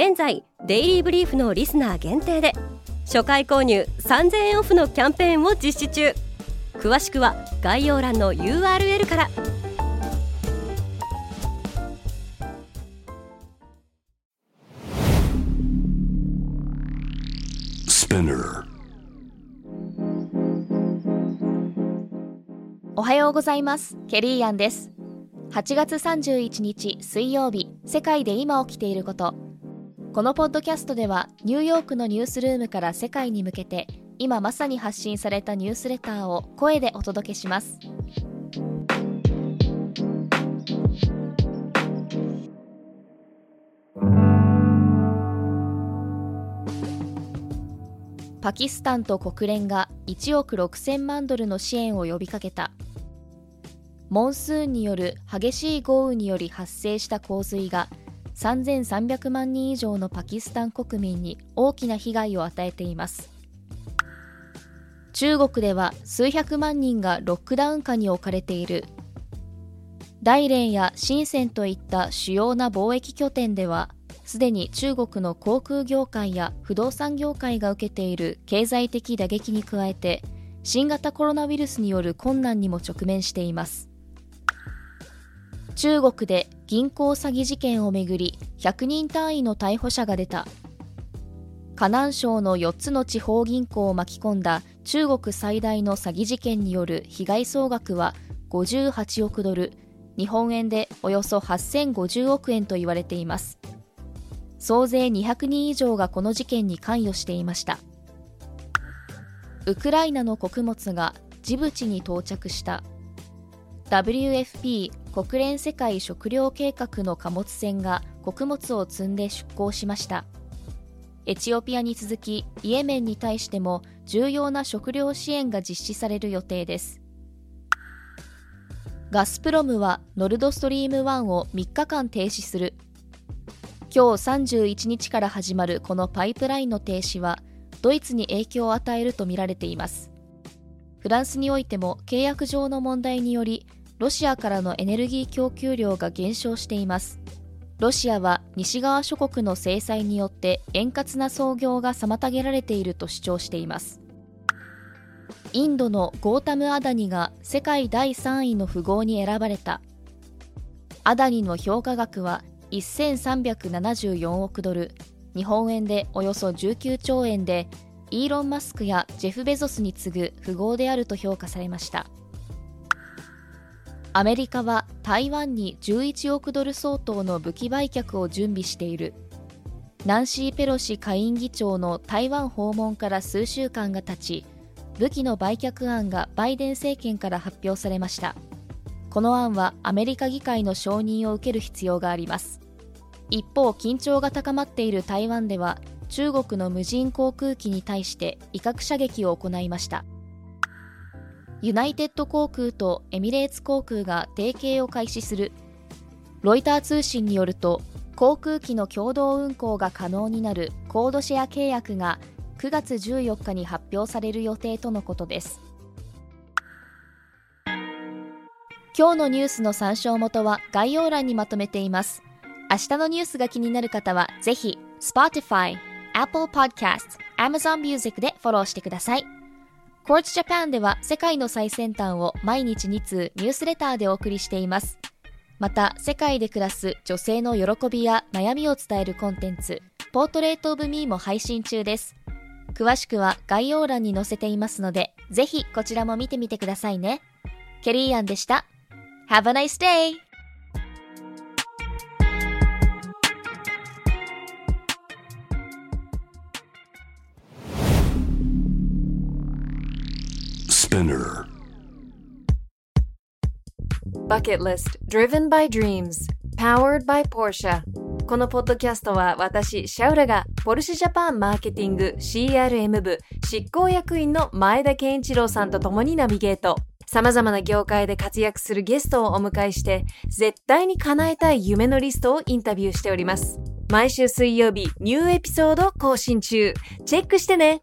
現在デイリーブリーフのリスナー限定で初回購入3000円オフのキャンペーンを実施中。詳しくは概要欄の URL から。おはようございます。ケリーアンです。8月31日水曜日世界で今起きていることこのポッドキャストではニューヨークのニュースルームから世界に向けて今まさに発信されたニュースレターを声でお届けします。パキスタンと国連が1億6000万ドルの支援を呼びかけた。モンスーンによる激しい豪雨により発生した洪水が3300万人以上のパキスタン国民に大きな被害を与えています。中国では数百万人がロックダウン下に置かれている。大連や深センといった主要な貿易拠点ではすでに中国の航空業界や不動産業界が受けている経済的打撃に加えて新型コロナウイルスによる困難にも直面しています。中国で銀行詐欺事件をめぐり100人単位の逮捕者が出た。河南省の4つの地方銀行を巻き込んだ中国最大の詐欺事件による被害総額は58億ドル。日本円でおよそ8050億円と言われています。総勢200人以上がこの事件に関与していました。ウクライナの穀物がジブチに到着した。WFP 国連世界食糧計画の貨物船が穀物を積んで出港しました。エチオピアに続きイエメンに対しても重要な食料支援が実施される予定です。ガスプロムはノルドストリーム1を3日間停止する。今日31日から始まるこのパイプラインの停止はドイツに影響を与えるとみられています。フランスにおいても契約上の問題によりロシアからのエネルギー供給量が減少しています。ロシアは西側諸国の制裁によって円滑な操業が妨げられていると主張しています。インドのゴータム・アダニが世界第3位の富豪に選ばれた。アダニの評価額は1374億ドル。日本円でおよそ19兆円でイーロン・マスクやジェフ・ベゾスに次ぐ富豪であると評価されました。アメリカは台湾に11億ドル相当の武器売却を準備している。ナンシー・ペロシ下院議長の台湾訪問から数週間が経ち武器の売却案がバイデン政権から発表されました。この案はアメリカ議会の承認を受ける必要があります。一方緊張が高まっている台湾では中国の無人航空機に対して威嚇射撃を行いました。ユナイテッド航空とエミレーツ航空が提携を開始する。ロイター通信によると航空機の共同運航が可能になるコードシェア契約が9月14日に発表される予定とのことです。今日のニュースの参照元は概要欄にまとめています。明日のニュースが気になる方はぜひ Spotify、Apple Podcast、Amazon Music でフォローしてください。Quartz Japan では世界の最先端を毎日2通ニュースレターでお送りしています。また、世界で暮らす女性の喜びや悩みを伝えるコンテンツ、ポートレートオブミーも配信中です。詳しくは概要欄に載せていますので、ぜひこちらも見てみてくださいね。ケリーアンでした。Have a nice day! Spinner Bucket List driven by dreams powered by Porsche このポッドキャストは私、シャウラが、ポルシェジャパンマーケティング CRM 部執行役員の前田健一郎さんと共にナビゲート。様々な業界で活躍するゲストをお迎えして、絶対に叶えたい夢のリストをインタビューしております。毎週水曜日、ニューエピソード更新中。チェックしてね